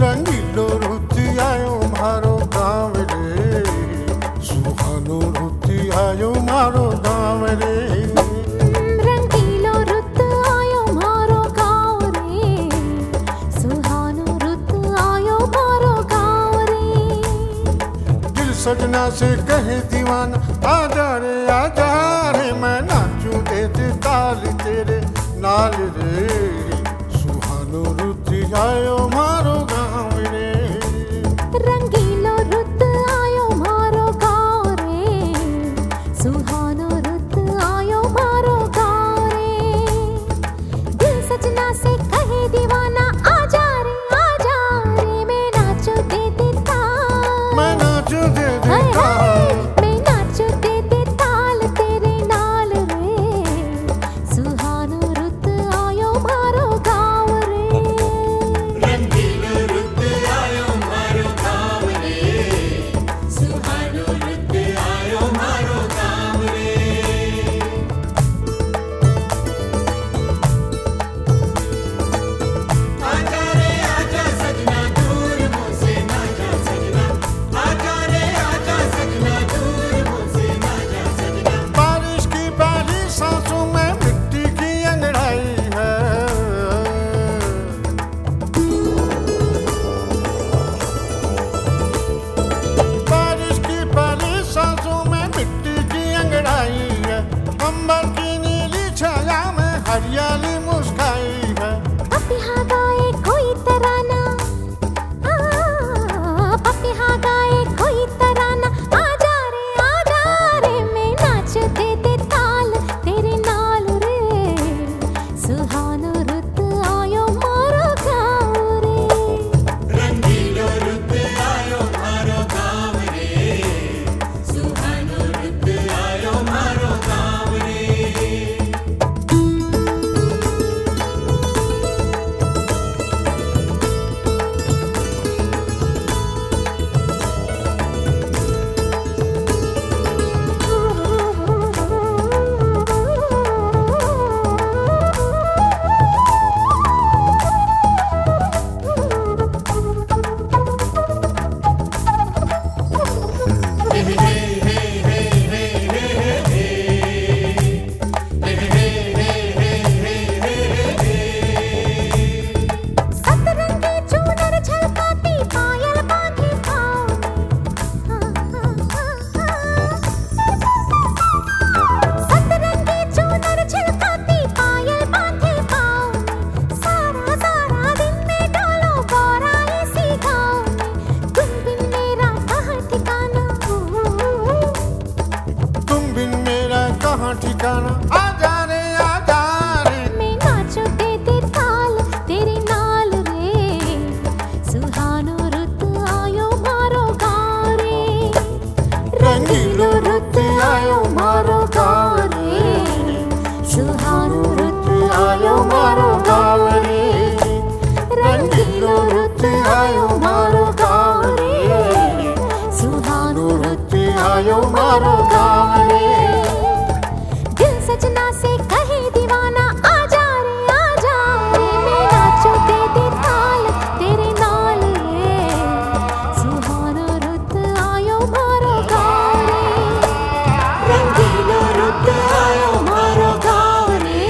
રંગીલો ઋતુ આયો મારો ગામ રે સુહાનો ઋતુ આયો મારો ગામ રે રંગીલો ઋતુ આયો મારો ગાવ રે સુહાનો ऋतु आयो मारो गाव रे दिल सजना से कहे दीवाना आजा रे आजा रे मैं नाचूं दे दे ताल तेरे नाल रे सुहानो ऋतु आयो 怎么可 and yellow. सुहानो से कहे दीवाना आजा रे आजा रे, मैं नाचो तेरे नाल रे रुत आयो मारो गाँव रे रुत आयो मारो गाँव रे